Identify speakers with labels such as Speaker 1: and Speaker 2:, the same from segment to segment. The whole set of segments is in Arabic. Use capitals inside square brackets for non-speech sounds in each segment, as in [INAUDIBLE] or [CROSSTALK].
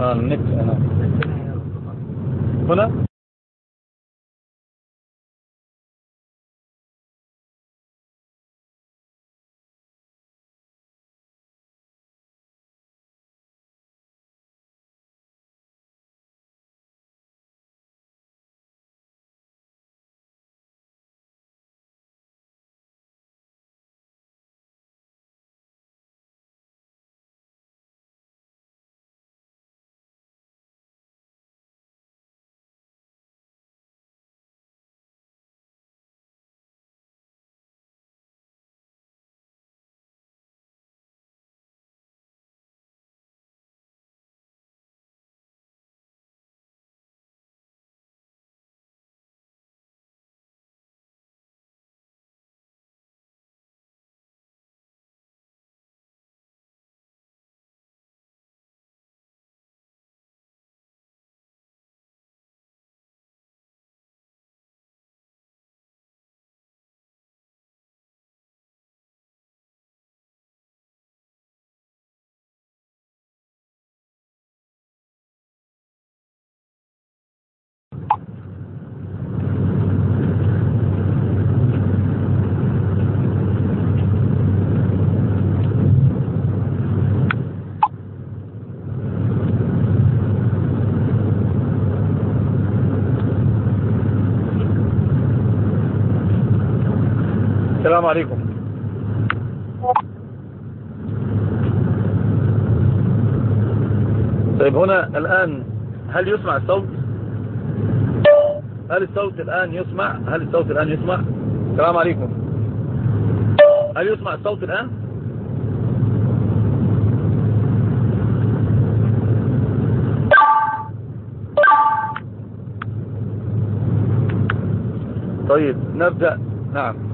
Speaker 1: نکس ہے بولا؟ عليكم. طيب هنا الآن هل يسمع الصوت؟ هل الصوت الآن يسمع؟ هل الصوت الآن يسمع؟ السلام عليكم. هل يسمع الصوت الآن؟ طيب نبدأ. نعم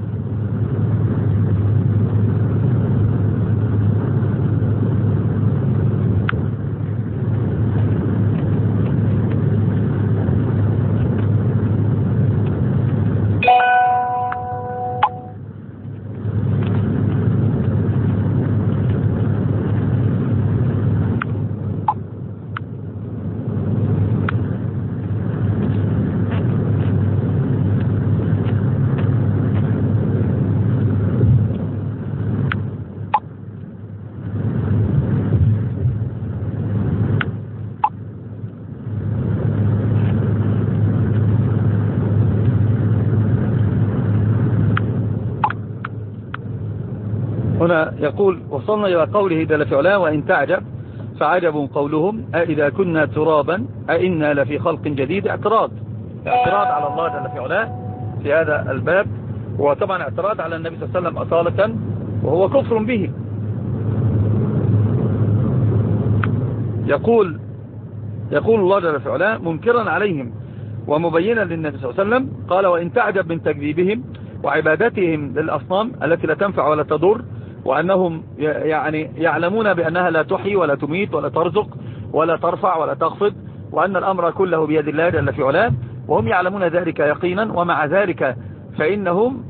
Speaker 1: هنا يقول وصلنا إلى قوله جل في علاه وإن تعجب فعجب قولهم أئذا كنا ترابا أئنا لفي خلق جديد اعتراض. اعتراض على الله جل في علاه في هذا الباب. وطبعا اعتراض على النبي صلى الله عليه وسلم أصالة وهو كفر به. يقول يقول الله جل في علاه منكرا عليهم ومبينا للنبي صلى الله عليه وسلم قال وإن تعجب من تكذيبهم وعبادتهم للأصنام التي لا تنفع ولا تضر وأنهم يعني يعلمون بأنها لا تحيي ولا تميت ولا ترزق ولا ترفع ولا تخفض وأن الأمر كله بيد الله جل في علاه وهم يعلمون ذلك يقينا ومع ذلك فإنهم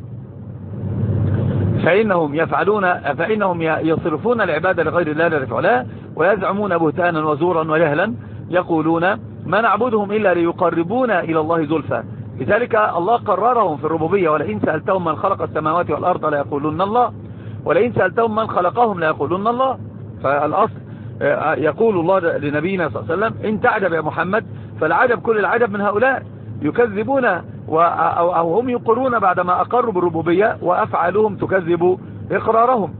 Speaker 1: فإنهم يفعلون فإنهم يصرفون العبادة لغير الله جل في علاه ويزعمون بهتانا وزورا وجهلا يقولون ما نعبدهم إلا ليقربونا إلى الله زلفى. لذلك الله قررهم في الربوبية ولئن سألتهم من خلق السماوات والأرض لا يقولون الله. ولئن سألتهم من خلقهم لا يقولون الله. فالأصل يقول الله لنبينا صلى الله عليه وسلم إن تعجب يا محمد فالعجب كل العجب من هؤلاء. يكذبون أو هم يقرون بعدما أقروا بالربوبية وأفعالهم تكذب إقرارهم.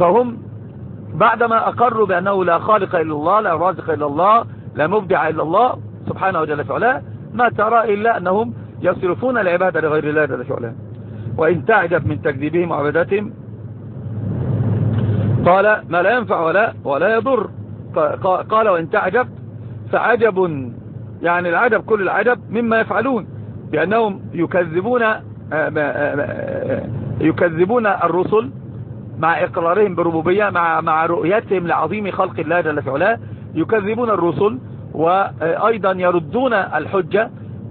Speaker 1: فهم بعدما أقروا بأنه لا خالق إلا الله لا رازق إلا الله لا مبدع إلا الله سبحانه وجل فعلا ما ترى إلا أنهم يصرفون العبادة لغير الله جل فعلا وإن تعجب من تكذيبهم وعبادتهم قال ما لا ينفع ولا ولا يضر. قال وإن تعجب فعجب يعني العجب كل العجب مما يفعلون بأنهم يكذبون يكذبون الرسل مع إقرارهم بالربوبية مع مع رؤيتهم لعظيم خلق الله جل في علاه. يكذبون الرسل وأيضا يردون الحجة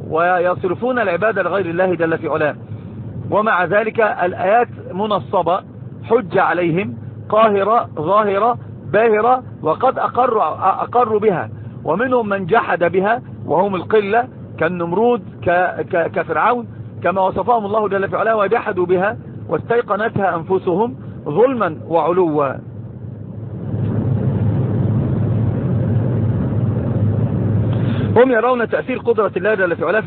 Speaker 1: ويصرفون العبادة لغير الله جل في علاه. ومع ذلك الآيات منصبة حجة عليهم قاهرة ظاهرة باهرة وقد أقروا, أقروا بها. ومنهم من جحد بها وهم القلة كالنمرود كفرعون كما وصفهم الله جل في علاه وجحدوا بها واستيقنتها أنفسهم ظلما وعلوا. هم يرون تأثير قدرة الله جل في علاه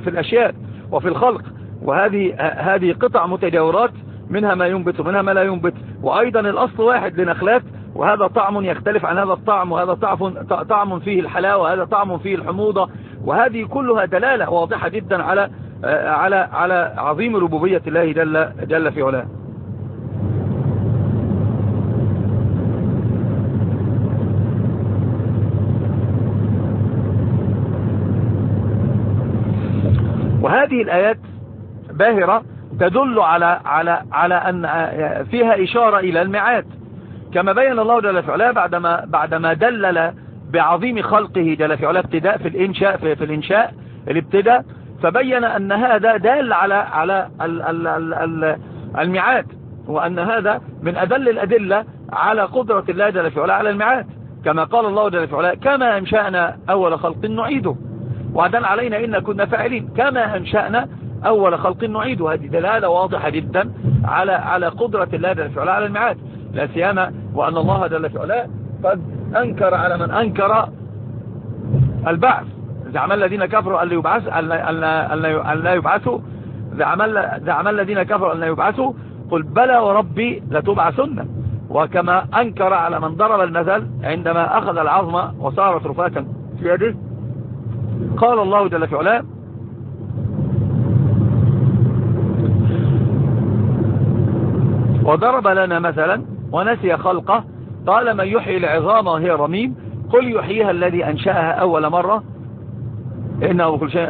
Speaker 1: في الأشياء وفي الخلق. وهذه هذه قطع متجاورات منها ما ينبت ومنها ما لا ينبت. وأيضا الأصل واحد لنخلات وهذا طعم يختلف عن هذا الطعم وهذا طعم فيه الحلاوة وهذا طعم فيه الحموضة. وهذه كلها دلالة واضحة جدا على على على عظيم ربوبية الله جل, جل في علاه. وهذه الآيات باهرة تدل على على على أن فيها إشارة إلى المعاد كما بين الله جل في علاه بعدما بعدما دلل بعظيم خلقه جل في علاه ابتداء في الإنشاء في, في الإنشاء الابتداء فبين أن هذا دال على على المعاد وأن هذا من أدل الأدلة على قدرة الله جل في علاه على المعاد كما قال الله جل في علاه كما أنشأنا أول خلق نعيده. وعدل علينا إن كنا فاعلين. كما أنشأنا أول خلق نعيده هذه دلالة واضحة جدا على على قدرة الله جل في علاه على المعاد لا سيما وأن الله جل في علاه قد أنكر على من أنكر البعث. زعم الذين كفروا أن يبعث أن لا يبعثوا. زعم الذين كفروا أن لا يبعثوا. قل بلى وربي لتبعثن. وكما أنكر على من ضرب المثل عندما أخذ العظم وصارت رفاتا في يده قال الله جل في علاه وضرب لنا مثلا ونسي خلقه قال من يحيي العظام وهي رميم قل يحييها الذي أنشأها أول مرة. إنه بكل, شيء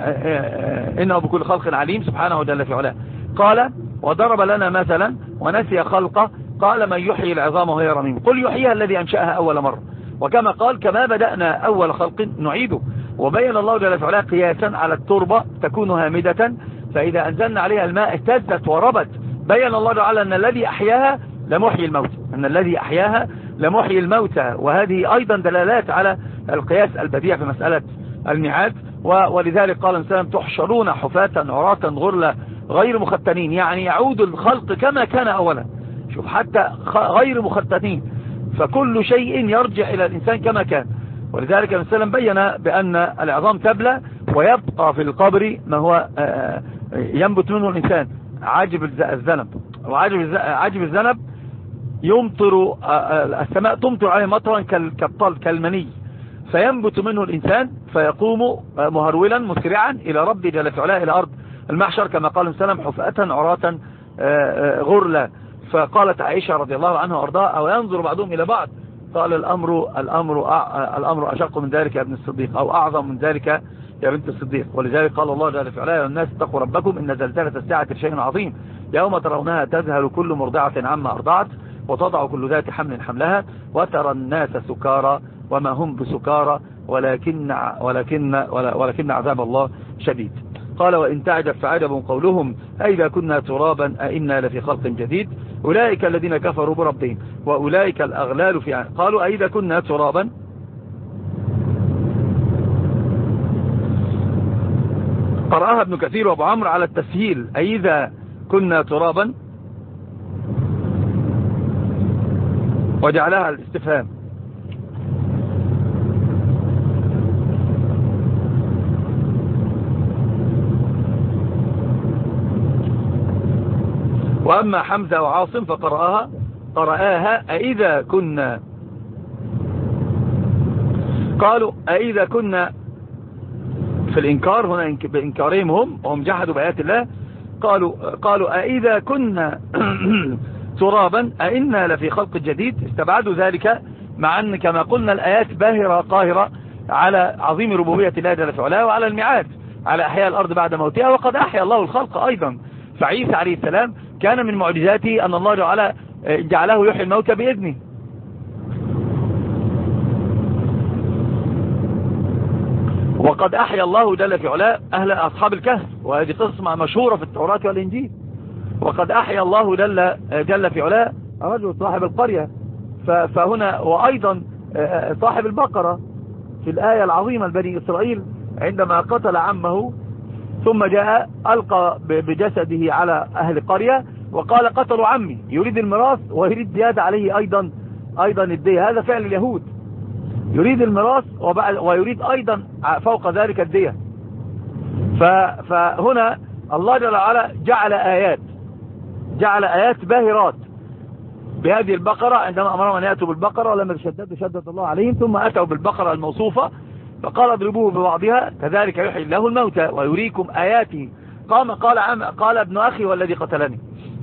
Speaker 1: إنه بكل خلق عليم سبحانه جل في علاه. قال وضرب لنا مثلا ونسي خلقه قال من يحيي العظام وهي رميم قل يحييها الذي أنشأها أول مرة. وكما قال كما بدأنا أول خلق نعيده. وبين الله جل وعلا قياسا على التربة تكون هامدة فإذا أنزلنا عليها الماء اهتزت وربت. بين الله تعالى أن الذي أحياها لمحيي الموت أن الذي أحياها لمحيي الموتى وهذه أيضا دلالات على القياس البديع في مسألة الميعاد. ولذلك قال الإنسان تحشرون حفاة عراة غرلة غير مختنين. يعني يعود الخلق كما كان أولا. شوف حتى غير مختنين. فكل شيء يرجع إلى الإنسان كما كان. ولذلك الإنسان بين بأن العظام تبلى ويبقى في القبر ما هو آه، آه، ينبت منه الإنسان. عاجب الذنب وعاجب الذنب يمطر آه، السماء تمطر عليه مطرا كالطل كالمني. فينبت منه الإنسان فيقوم مهرولا مسرعا إلى رب جل في علاه إلى أرض المحشر كما قال السلام حفأة عراة غرلا. فقالت عائشة رضي الله عنها وأرضاها أو ينظر بعضهم إلى بعض؟ قال الأمر الأمر الأمر أشق من ذلك يا ابن الصديق أو أعظم من ذلك يا بنت الصديق. ولذلك قال الله جل في علاه الناس اتقوا ربكم إن زلزلة الساعة شيء عظيم. يوم ترونها تذهل كل مرضعة عما أرضعت وتضع كل ذات حمل حملها وترى الناس سكارى وما هم بسكارى ولكن ولكن ولكن عذاب الله شديد. قال وإن تعجب فعجب قولهم. أئذا كنا ترابا أئنا لفي خلق جديد. أولئك الذين كفروا بربهم وأولئك الأغلال في قالوا أئذا كنا ترابا؟ قرأها ابن كثير وأبو عمرو على التسهيل. أئذا كنا ترابا وجعلها الاستفهام وأما حمزة وعاصم فقرأها قرأها أئذا كنا. قالوا أئذا كنا في الإنكار هنا بإنكارهم هم وهم جحدوا بآيات الله. قالوا قالوا أئذا كنا [COUGHS] ترابا أئنا لفي خلق جديد. استبعدوا ذلك مع أن كما قلنا الآيات باهرة قاهرة على عظيم ربوبية الله جل في وعلى الميعاد على أحياء الأرض بعد موتها. وقد أحيا الله الخلق أيضا. فعيسى عليه السلام كان من معجزاته أن الله جعل جعله يحيي الموتى بإذنه. وقد أحيا الله جل في علاء أهل أصحاب الكهف وهذه قصة مشهورة في التوراة والإنجيل. وقد أحيا الله جل, جل في علاء رجل صاحب القرية. فهنا وأيضا صاحب البقرة في الآية العظيمة لبني إسرائيل عندما قتل عمه ثم جاء ألقى بجسده على أهل قرية وقال قتلوا عمي يريد الميراث ويريد زيادة عليه أيضا أيضا الدية هذا فعل اليهود. يريد الميراث ويريد أيضا فوق ذلك الدية. فهنا الله جل وعلا جعل آيات جعل آيات باهرات. بهذه البقرة عندما أمرهم أن يأتوا بالبقرة ولما تشددوا شدد الله عليهم ثم أتوا بالبقرة الموصوفة فقال اضربوه ببعضها كذلك يحيي الله الموتى ويريكم آياته. قام قال عم قال ابن أخي والذي قتلني.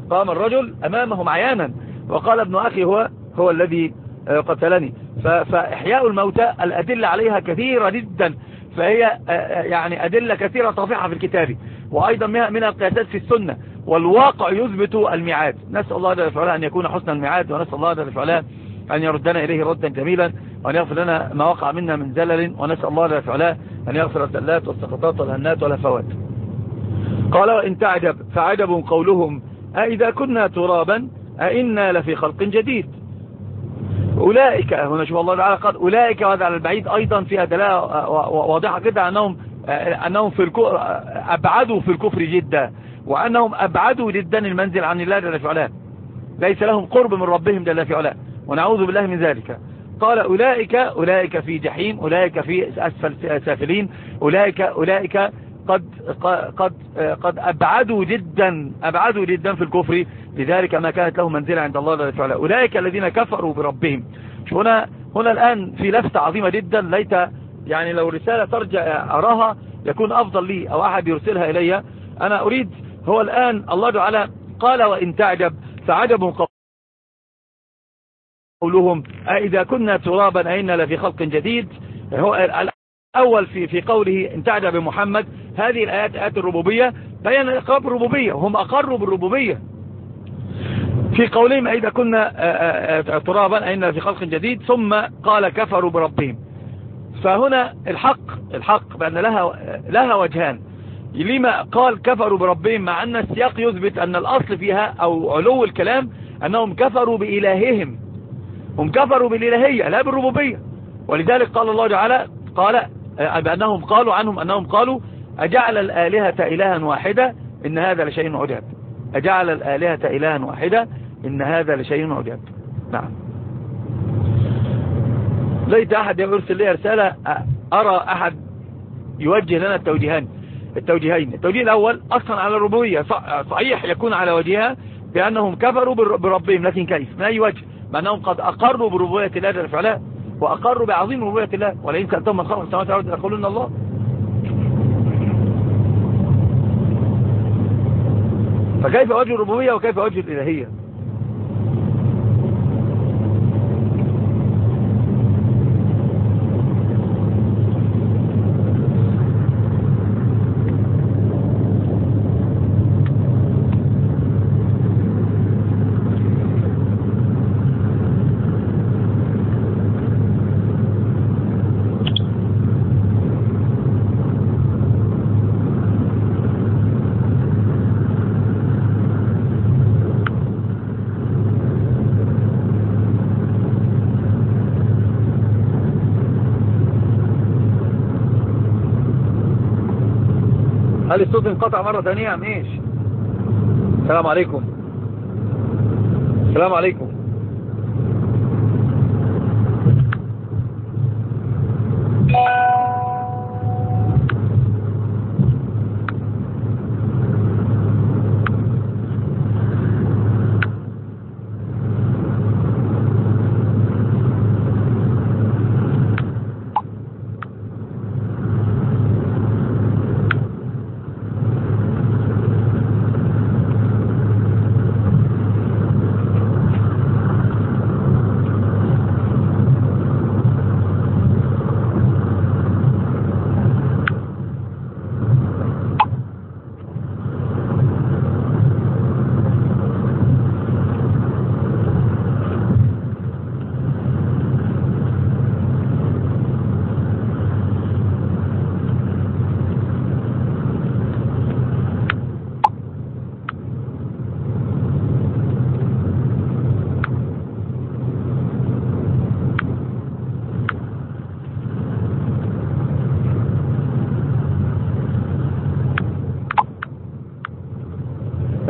Speaker 1: قام الرجل أمامهم عيانا وقال ابن أخي هو هو الذي قتلني. فإحياء الموتى الأدلة عليها كثيرة جدا. فهي آه، آه، يعني أدلة كثيرة طافحة في الكتاب. وأيضا من القياسات في السنة. والواقع يثبت الميعاد. نسأل الله جل وعلا أن يكون حسن الميعاد ونسأل الله جل وعلا أن يردنا إليه ردا جميلا وأن يغفر لنا ما وقع منا من زلل. ونسأل الله جل وعلا أن يغفر الزلات والسقطات والهنات والهفوات قال وإن تعجب فعجب قولهم أئذا كنا ترابا أئنا لفي خلق جديد. أولئك هنا شوف الله تعالى قال أولئك وهذا على البعيد أيضا فيها دلالة واضحة كده أنهم, أنهم في أبعدوا في الكفر جدا وأنهم أبعدوا جدا المنزل عن الله جل في علاه. ليس لهم قرب من ربهم جل في علاه ونعوذ بالله من ذلك. قال أولئك أولئك في جحيم أولئك في أسفل سافلين أولئك أولئك قد قد قد أبعدوا جدا أبعدوا جدا في الكفر لذلك ما كانت لهم منزلة عند الله جل وعلا. أولئك الذين كفروا بربهم. هنا هنا الآن في لفتة عظيمة جدا ليت يعني لو رسالة ترجع أراها يكون أفضل لي أو أحد يرسلها إلي. أنا أريد هو الآن الله تعالى قال وإن تعجب فعجب قولهم أئذا كنا ترابا أئنا لفي خلق جديد؟ هو الأول في في قوله إن تعجب محمد هذه الآيات آيات الربوبية بيان إقرار بالربوبية وهم أقروا بالربوبية. في قولهم إذا كنا ترابا أئنا في خلق جديد ثم قال كفروا بربهم. فهنا الحق الحق بأن لها لها وجهان. لما قال كفروا بربهم؟ مع أن السياق يثبت أن الأصل فيها أو علو الكلام أنهم كفروا بإلههم. هم كفروا بالإلهية لا بالربوبية. ولذلك قال الله تعالى قال بأنهم قالوا عنهم أنهم قالوا أجعل الآلهة إلها واحدة إن هذا لشيء عجاب أجعل الآلهة إلها واحدة إن هذا لشيء عجاب نعم. ليت أحد يرسل لي رسالة أرى أحد يوجه لنا التوجيهان التوجيهين. التوجيه الأول أصلا على الربوبية. صحيح يكون على وجهها بأنهم كفروا بربهم لكن كيف؟ من أي وجه؟ بأنهم قد أقروا بربوبية الله جل وعلا. وأقروا بعظيم ربوبية الله. ولئن سألتهم من خلق السماوات والأرض يقولون الله. فكيف وجه الربوبية وكيف وجه الإلهية هل الصوت انقطع مرة ثانية إيش السلام عليكم. السلام عليكم.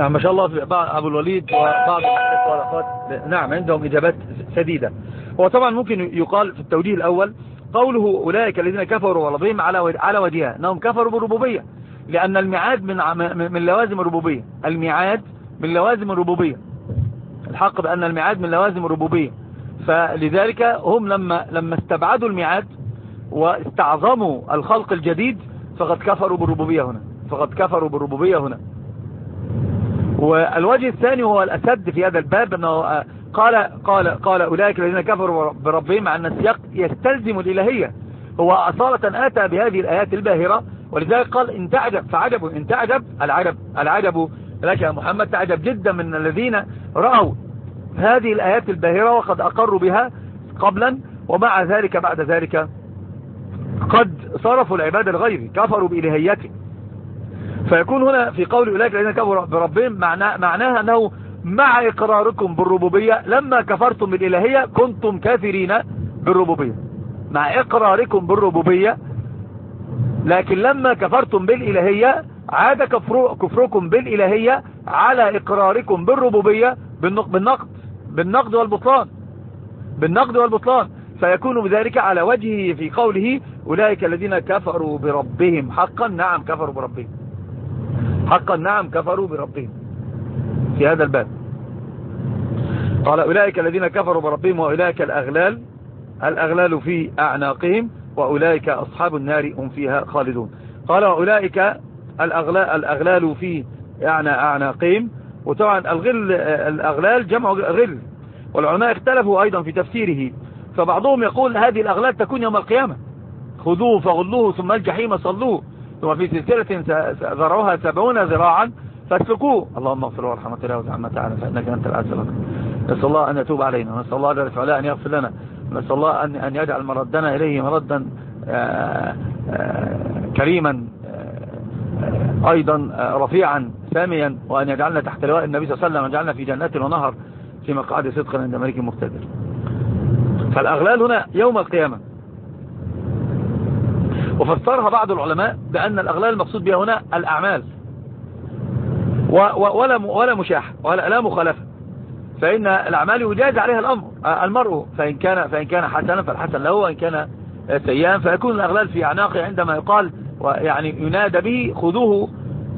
Speaker 1: ما شاء الله بعض أبو الوليد وبعض الأخوات نعم عندهم إجابات سديدة هو طبعا ممكن يقال في التوجيه الأول قوله أولئك الذين كفروا وربهم على على وجهها أنهم كفروا بالربوبية. لأن الميعاد من من لوازم الربوبية. الميعاد من لوازم الربوبية. الحق بأن الميعاد من لوازم الربوبية. فلذلك هم لما لما استبعدوا الميعاد واستعظموا الخلق الجديد فقد كفروا بالربوبية هنا. فقد كفروا بالربوبية هنا. والوجه الثاني هو الأسد في هذا الباب أنه قال قال قال أولئك الذين كفروا بربهم مع أن السياق يستلزم الإلهية. هو أصالة آتى بهذه الآيات الباهرة ولذلك قال إن تعجب فعجب إن تعجب العجب العجب لك يا محمد تعجب جدا من الذين رأوا هذه الآيات الباهرة وقد أقروا بها قبلا ومع ذلك بعد ذلك قد صرفوا العبادة الغير كفروا بإلهيته. فيكون هنا في قول أولئك الذين كفروا بربهم معناه معناها أنه مع إقراركم بالربوبية لما كفرتم بالإلهية كنتم كافرين بالربوبية. مع إقراركم بالربوبية لكن لما كفرتم بالإلهية عاد كفركم بالإلهية على إقراركم بالربوبية بالنقد بالنقد والبطلان. بالنقد والبطلان. فيكون بذلك على وجهه في قوله أولئك الذين كفروا بربهم. حقا نعم كفروا بربهم. حقا. نعم كفروا بربهم. في هذا الباب. قال أولئك الذين كفروا بربهم وأولئك الأغلال. الأغلال في أعناقهم وأولئك أصحاب النار هم فيها خالدون. قال وأولئك الأغلال, الأغلال في يعني أعناقهم. وطبعا الغل الأغلال جمع غل. والعلماء اختلفوا أيضا في تفسيره. فبعضهم يقول هذه الأغلال تكون يوم القيامة. خذوه فغلوه ثم الجحيم صلوه. ثم في سلسلة ذرعوها سبعون ذراعا فاسلكوه. اللهم اغفر ورحمة الله وزعما تعالى فإنك أنت العز لك نسأل الله أن يتوب علينا. ونسأل الله جل وعلا أن يغفر لنا. نسأل الله أن أن يجعل مردنا إليه مردا آه، آه، كريما آه، أيضا رفيعا ساميا وأن يجعلنا تحت لواء النبي صلى الله عليه وسلم ويجعلنا في جنات ونهر في مقعد صدق عند ملك مقتدر. فالأغلال هنا يوم القيامة. وفسرها بعض العلماء بأن الأغلال المقصود بها هنا الأعمال. ولا ولا مشاحة ولا لا مخالفة. فإن الأعمال يجاز عليها الأمر المرء فإن كان فإن كان حسنا فالحسن له وإن كان سيئا فيكون الأغلال في أعناقه عندما يقال يعني ينادى به خذوه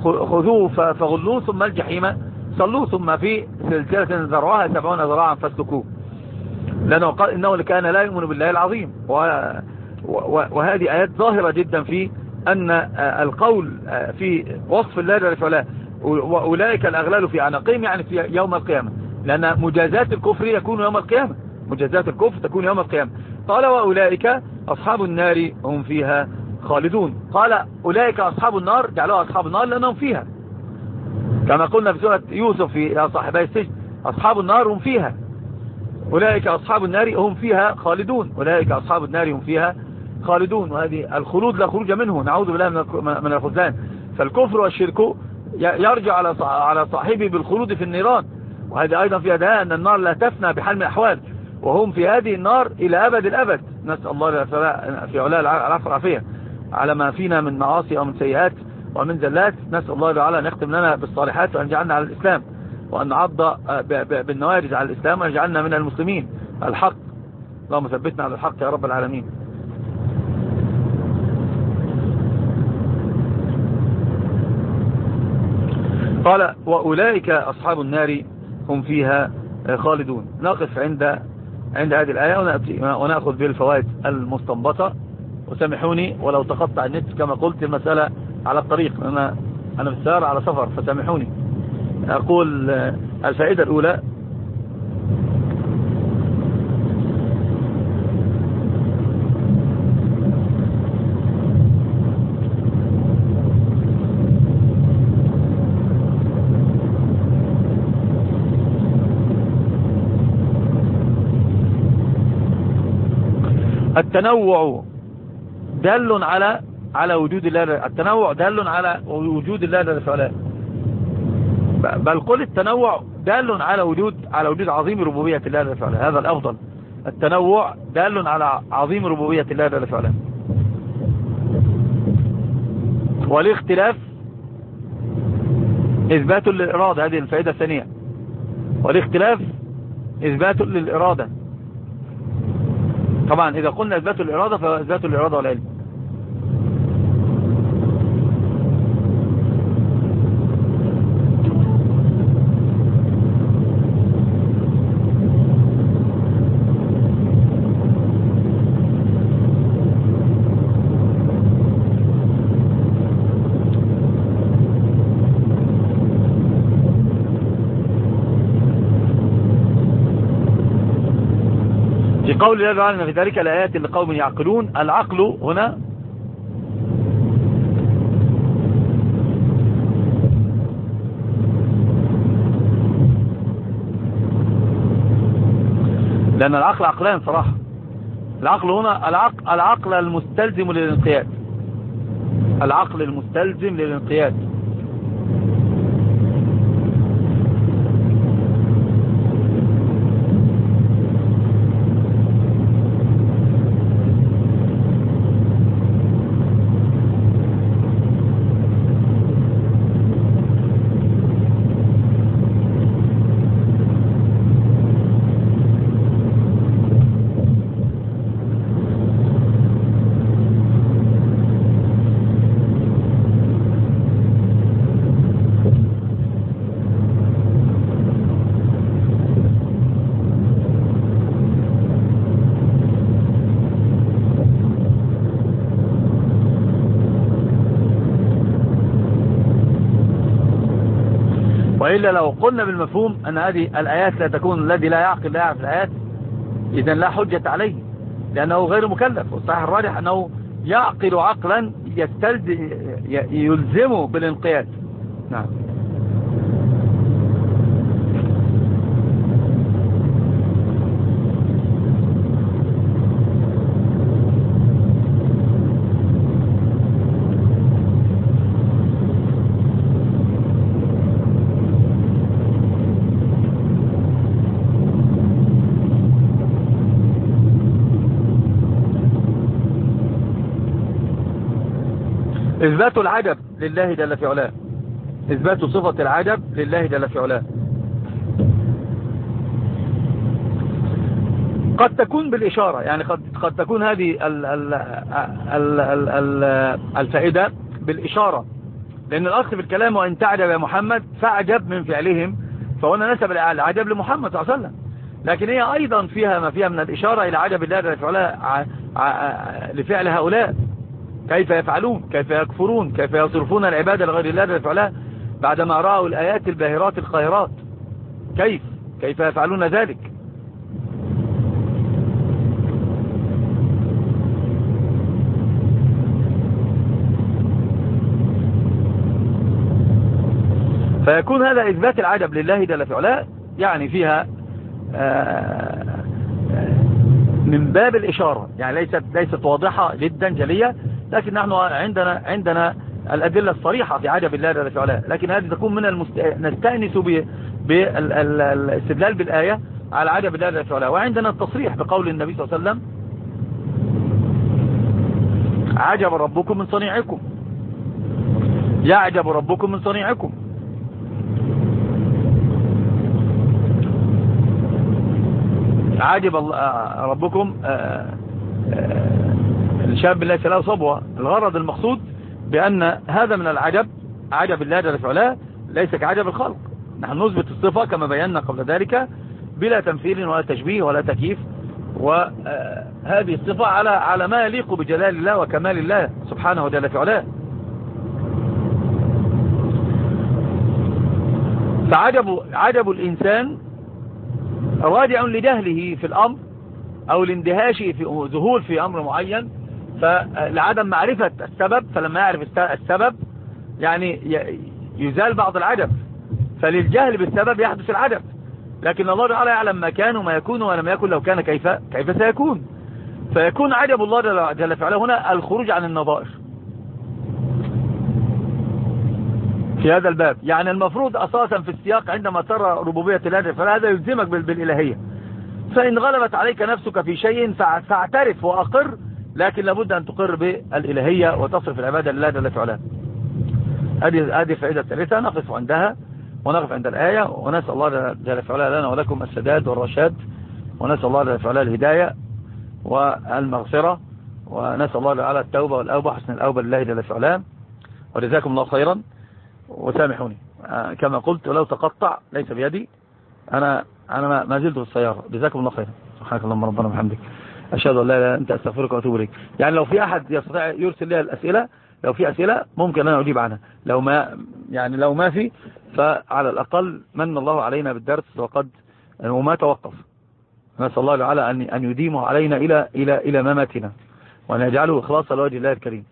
Speaker 1: خذوه فغلوه ثم الجحيم صلوه ثم في سلسلة ذرعها سبعون ذراعا فاسلكوه. لأنه قال إنه كان لا يؤمن بالله العظيم وهذه آيات ظاهرة جدا في أن القول في وصف الله جل وعلا. وأولئك الأغلال في عناقهم يعني في يوم القيامة. لأن مجازات الكفر يكون يوم القيامة. مجازات الكفر تكون يوم القيامة. قال وأولئك أصحاب النار هم فيها خالدون. قال أولئك أصحاب النار جعلوها أصحاب النار لأنهم فيها. كما قلنا في سورة يوسف في صاحبي السجن أصحاب النار هم فيها. أولئك أصحاب النار هم فيها خالدون. أولئك أصحاب النار هم فيها خالدون وهذه الخلود لا خروج منه نعوذ بالله من الخزلان فالكفر والشرك يرجع على على صاحبه بالخلود في النيران. وهذه أيضا فيها دهاء أن النار لا تفنى بحال من الأحوال وهم في هذه النار إلى أبد الأبد. نسأل الله في علاء العفو العافية على ما فينا من معاصي ومن سيئات ومن زلات نسأل الله تعالى أن يختم لنا بالصالحات وأن يجعلنا على الإسلام. وأن نعض بالنوارج على الإسلام وأن يجعلنا من المسلمين. الحق. اللهم ثبتنا على الحق يا رب العالمين. قال وأولئك أصحاب النار هم فيها خالدون. نقف عند عند هذه الآية ونأخذ بالفوائد المستنبطة. وسامحوني ولو تقطع النت كما قلت المسألة على الطريق أنا, أنا في السيارة على سفر فسامحوني. أقول الفائدة الأولى التنوع دال على على وجود الله التنوع دال على وجود الله جل وعلا بل قل التنوع دال على وجود على وجود عظيم ربوبية الله جل وعلا هذا الأفضل. التنوع دال على عظيم ربوبية الله جل وعلا والاختلاف إثبات للإرادة هذه الفائدة الثانية. والاختلاف إثبات للإرادة. طبعا إذا قلنا إثبات الإرادة فإثبات الإرادة والعلم. قول الله تعالى في ذلك الآيات لقوم يعقلون. العقل هنا لأن العقل عقلان صراحة. العقل هنا العقل, العقل المستلزم للانقياد. العقل المستلزم للانقياد. وإلا لو قلنا بالمفهوم أن هذه الآيات لا تكون الذي لا يعقل لا يعرف الآيات إذا لا حجة عليه لأنه غير مكلف. والصحيح الراجح أنه يعقل عقلا يلزمه بالانقياد. نعم. إثبات العجب لله جل في علاه. إثبات صفة العجب لله جل في علاه. قد تكون بالإشارة يعني قد, قد تكون هذه ال ال ال ال ال الفائدة بالإشارة. لأن الأصل في الكلام وإن تعجب يا محمد فأعجب من فعلهم فهنا نسب العجب لمحمد صلى الله عليه وسلم. لكن هي أيضا فيها ما فيها من الإشارة إلى عجب الله لفعل هؤلاء. كيف يفعلون؟ كيف يكفرون؟ كيف يصرفون العبادة لغير الله وعلا بعدما رأوا الآيات الباهرات الخيرات. كيف؟ كيف يفعلون ذلك؟ فيكون هذا إثبات العجب لله جل وعلا يعني فيها آه، من باب الإشارة. يعني ليست, ليست واضحة جدا جلية. لكن نحن عندنا عندنا الأدلة الصريحة في عجب الله جل وعلا. لكن هذه تكون من المست... نستأنس بالاستدلال بالآية على عجب الله جل وعلا. وعندنا التصريح بقول النبي صلى الله عليه وسلم عجب ربكم من صنيعكم. يعجب ربكم من صنيعكم. عجب ربكم آه، آه، الشاب ليس له صبوة. الغرض المقصود بأن هذا من العجب عجب الله جل وعلا ليس كعجب الخلق. نحن نثبت الصفة كما بينا قبل ذلك بلا تمثيل ولا تشبيه ولا تكييف وهذه الصفة على على ما يليق بجلال الله وكمال الله سبحانه وجل وعلا فعجب عجب الإنسان راجع لجهله في الأمر أو لاندهاشه في ذهول في أمر معين فلعدم معرفة السبب فلما يعرف السبب يعني يزال بعض العجب فللجهل بالسبب يحدث العجب لكن الله تعالى يعلم ما كان وما يكون ولم يكن لو كان كيف كيف سيكون. فيكون عجب الله جل وعلا هنا الخروج عن النظائر. في هذا الباب. يعني المفروض أساسا في السياق عندما ترى ربوبية الله فهذا يلزمك بالإلهية. فإن غلبت عليك نفسك في شيء فاعترف وأقر لكن لابد أن تقر بالإلهية وتصرف العبادة لله جل وعلا. هذه فائدة ثالثة نقف عندها ونقف عند الآية. ونسأل الله جل وعلا لنا ولكم السداد والرشاد. ونسأل الله جل وعلا الهداية والمغفرة. ونسأل الله على التوبة والأوبة حسن الأوبة لله جل وعلا. وجزاكم الله خيرا. وسامحوني. آه، كما قلت ولو تقطع ليس بيدي. أنا أنا ما زلت في السيارة. جزاكم الله خيرا. سبحانك اللهم ربنا وبحمدك. أشهد أن لا إله إلا أنت أستغفرك وأتوب إليك. يعني لو في أحد يستطيع يرسل لي الأسئلة لو في أسئلة ممكن أنا أجيب عنها. لو ما يعني لو ما في فعلى الأقل من الله علينا بالدرس وقد وما توقف. نسأل الله تعالى أن يديمه علينا إلى إلى إلى مماتنا وأن يجعله إخلاصا لوجه الله الكريم.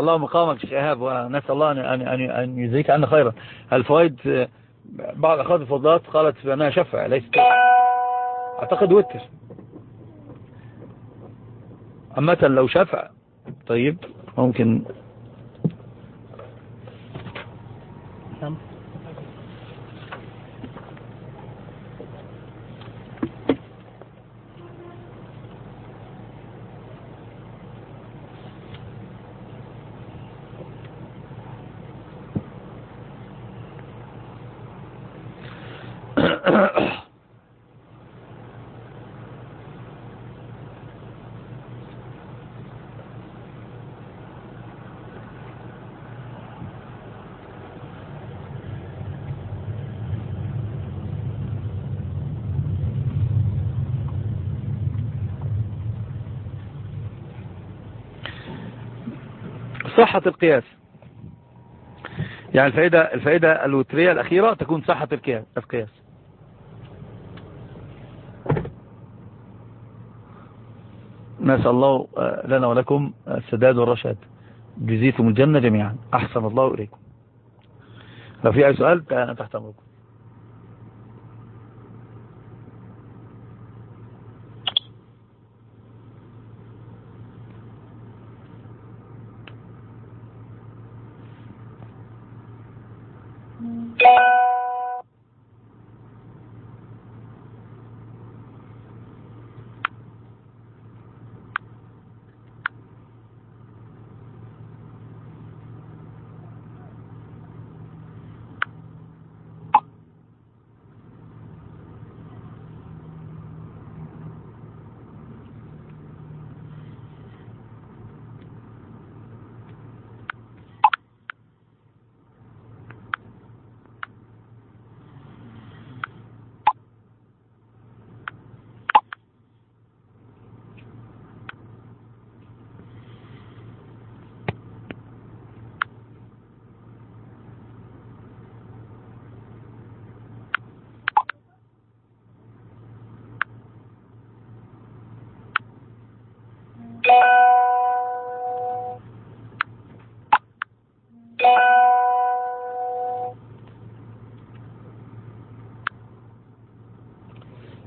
Speaker 1: الله مقامك شيخ إيهاب ونسأل الله أن أن أن يجزيك عنا خيرا. الفوائد بعض أخوات الفضلات قالت بأنها شفع ليست أعتقد وتر. أما لو شفع طيب ممكن نعم [COUGHS] صحة القياس. يعني الفائدة, الفائدة الوترية الأخيرة تكون صحة القياس. نسأل الله لنا ولكم السداد والرشاد. جزيتم الجنة جميعا. أحسن الله إليكم. لو في أي سؤال تحت أمركم.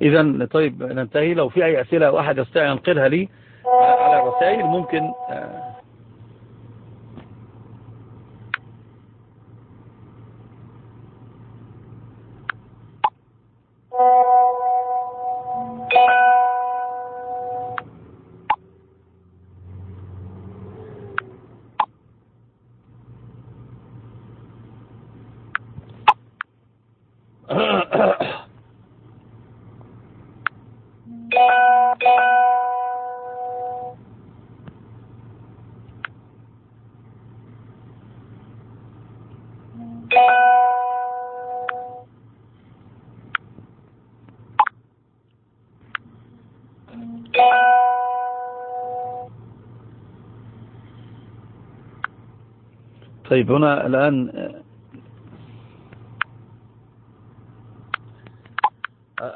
Speaker 1: إذا طيب ننتهي. لو في أي أسئلة واحد يستطيع ينقلها لي على الرسائل ممكن طيب هنا الآن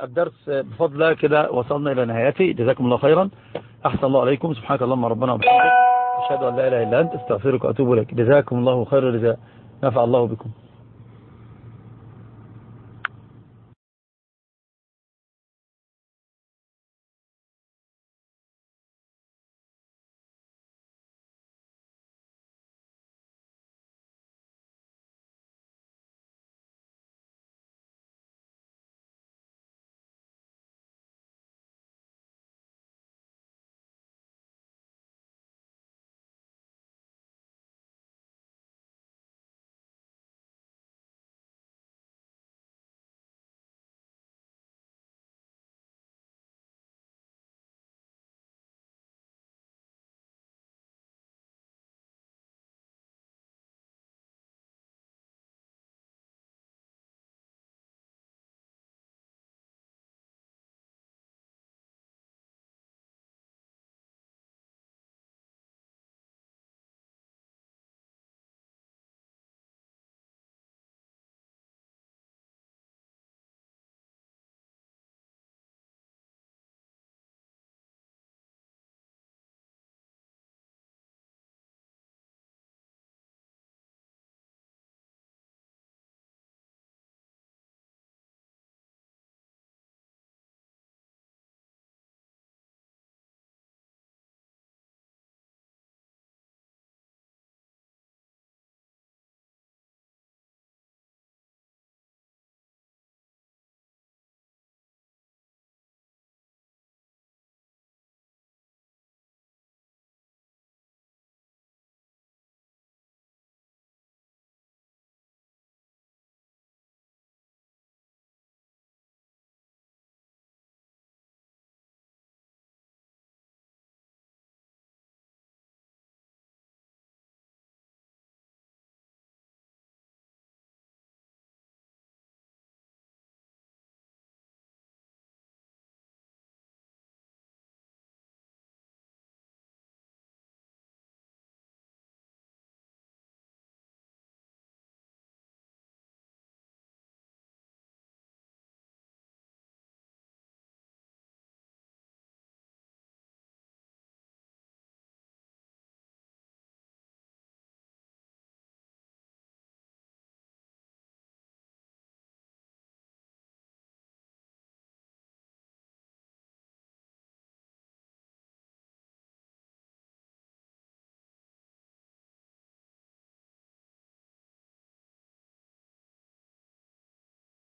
Speaker 1: الدرس بفضل الله كده وصلنا إلى نهايته. جزاكم الله خيرا. أحسن الله عليكم. سبحانك اللهم ربنا وبحمدك. أشهد أن لا إله إلا أنت. أستغفرك وأتوب إليك. جزاكم الله خير الجزاء نفع الله بكم.